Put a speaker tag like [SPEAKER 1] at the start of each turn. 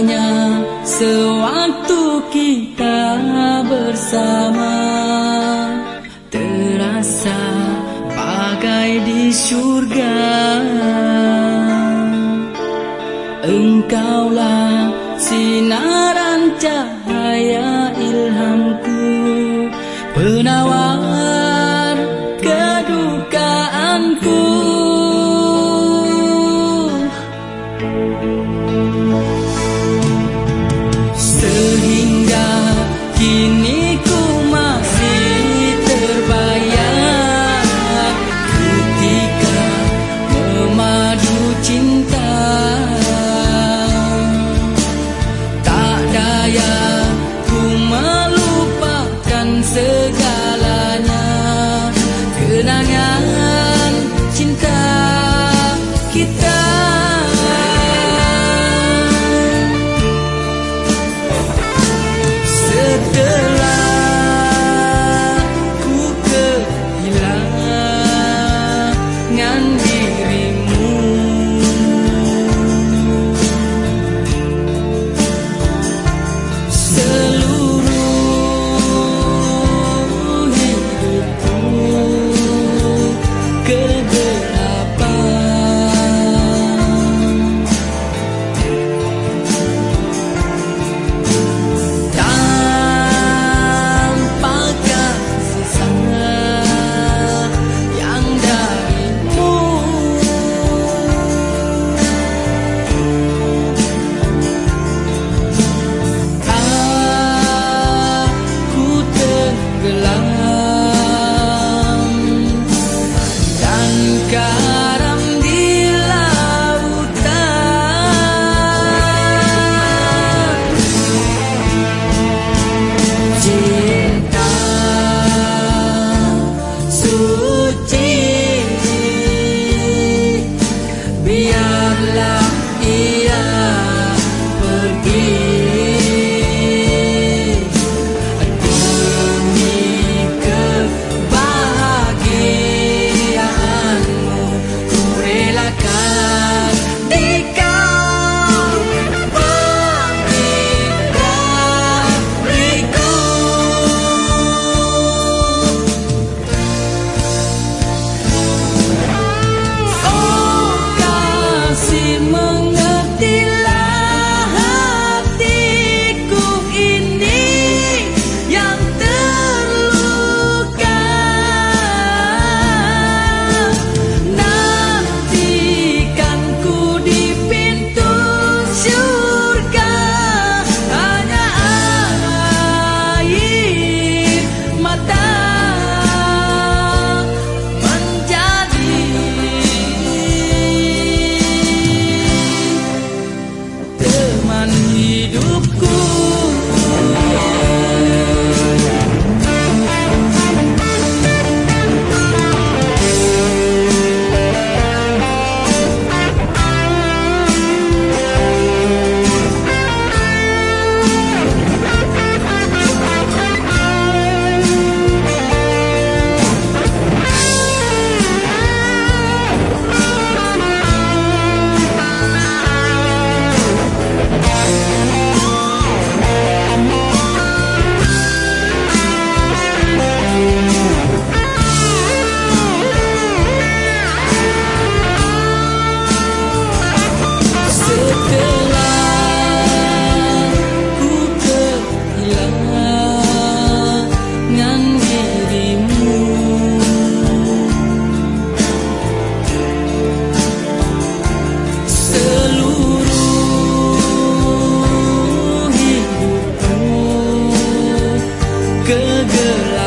[SPEAKER 1] Indahnya sewaktu kita bersama. Terasa bagai di surga. Engkaulah sinaran cahaya ilhamku. Penawar kedukaanku Sehingga kini good life.